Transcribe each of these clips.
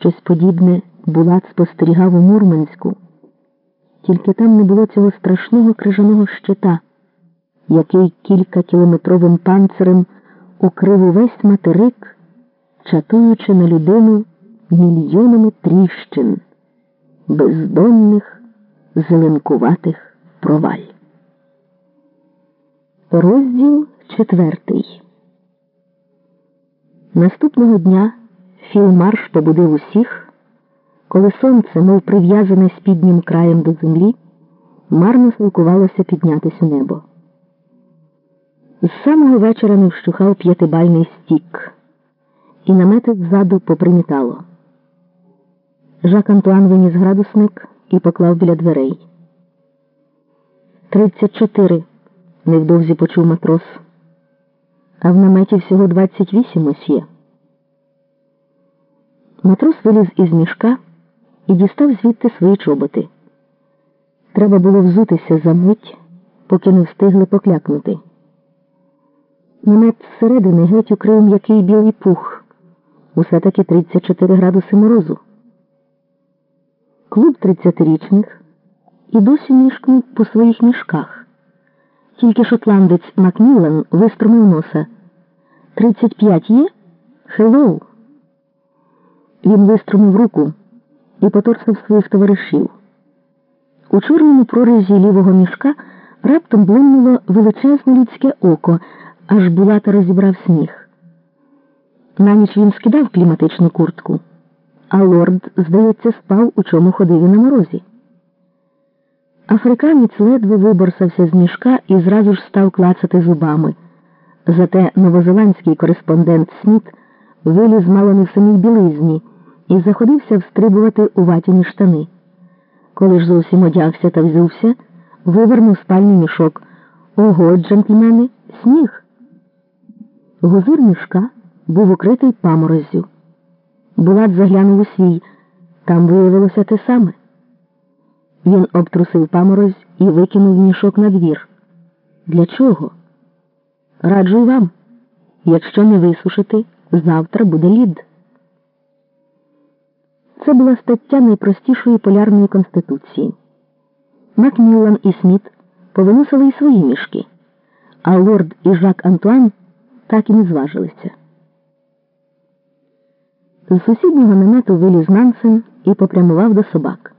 Щось подібне Булат спостерігав у Мурманську, тільки там не було цього страшного крижаного щита, який кількакілометровим панцирем укрив увесь материк, чатуючи на людину мільйонами тріщин, бездонних, зеленкуватих проваль. Розділ четвертий. Наступного дня Філ Марш побудив усіх, коли сонце, мов прив'язане спіднім краєм до землі, марно силкувалося піднятися у небо. З самого вечора не вщухав п'ятибальний стік, і намети ззаду попримітало. Жак Антуан виніс градусник і поклав біля дверей. Тридцять чотири. невдовзі почув матрос. А в наметі всього двадцять вісім ось є. Матрос виліз із мішка і дістав звідти свої чоботи. Треба було взутися за мить, поки не встигли поклякнути. Намет зсередини геть укрив м'який білий пух, усе таки 34 градуси морозу. Клуб тридцятирічних і досі мішкнув по своїх мішках. Тільки шотландець Макміллан вистромив носа. Тридцять п'ять є? Hello! Він вистромив руку і поторсив своїх товаришів. У чорному прорізі лівого мішка раптом блимнуло величезне людське око, аж Булата розібрав сміх. На ніч він скидав кліматичну куртку, а лорд, здається, спав, у чому ходив і на морозі. Африканець ледве виборсався з мішка і зразу ж став клацати зубами. Зате новозеландський кореспондент Сміт виліз мало не в самій білизні і заходився встрибувати у ватяні штани. Коли ж зовсім одягся та взувся, вивернув спальний мішок. Ого, джентльмени, сніг. Гузир мішка був укритий памороззю. Булат заглянув у свій, там виявилося те саме. Він обтрусив паморозь і викинув мішок на двір. Для чого? Раджу вам. Якщо не висушити, завтра буде лід. Це була стаття найпростішої полярної конституції. Макміллан і Сміт повиносили й свої мішки, а лорд і Жак Антуан так і не зважилися. З сусіднього намету виліз Нансен і попрямував до собак.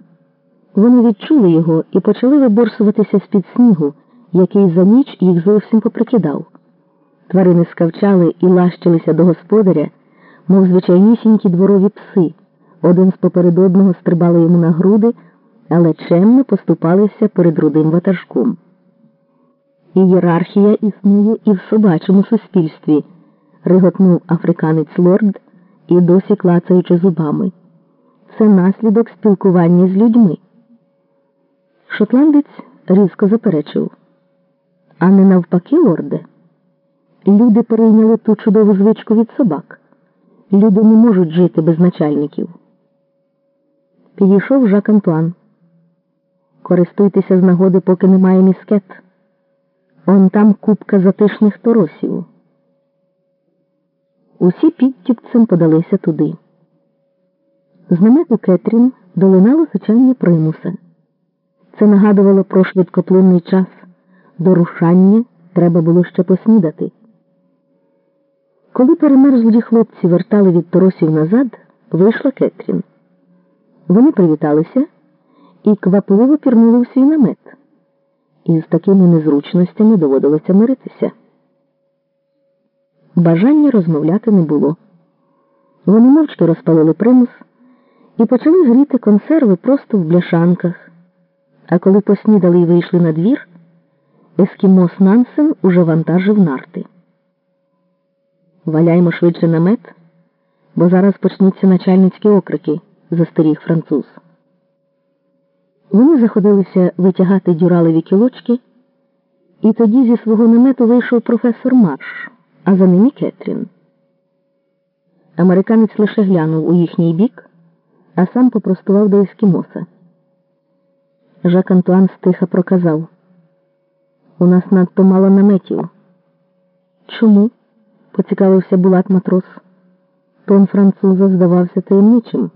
Вони відчули його і почали виборсуватися з-під снігу, який за ніч їх зовсім поприкидав. Тварини скавчали і лащилися до господаря, мов звичайнісінькі дворові пси. Один з поперед одного стрибали йому на груди, але чемно поступалися перед рудим ватажком. Ієрархія існує і в собачому суспільстві, риготнув африканець лорд і досі клацаючи зубами. Це наслідок спілкування з людьми. Шотландець різко заперечив. А не навпаки, лорде. Люди перейняли ту чудову звичку від собак. Люди не можуть жити без начальників. Підійшов Жак Антуан. Користуйтеся з нагоди, поки немає міскет. Он там купка затишних торосів. Усі підтюпцем подалися туди. З намету Кетрін долинало сичання примуса. Це нагадувало про швидкоплинний час. До рушання треба було ще поснідати. Коли перемерзлі хлопці вертали від торосів назад, вийшла Кетрін. Вони привіталися і квапливо пірнули у свій намет. І з такими незручностями доводилося миритися. Бажання розмовляти не було. Вони мовчки розпалили примус і почали гріти консерви просто в бляшанках. А коли поснідали і вийшли на двір, ескімос Нансен уже вантажив нарти. Валяймо швидше намет, бо зараз почнуться начальницькі окрики, застеріг француз. Вони заходилися витягати дюралеві кілочки, і тоді зі свого намету вийшов професор Марш, а за ними Кетрін. Американець лише глянув у їхній бік, а сам попростував до ескімоса. Жак Антуан стиха проказав. У нас надто мало наметів. Чому? поцікавився Булат матрос. Тон француза здавався таємничим.